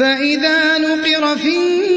فَإِذَا نُقِرَ فِي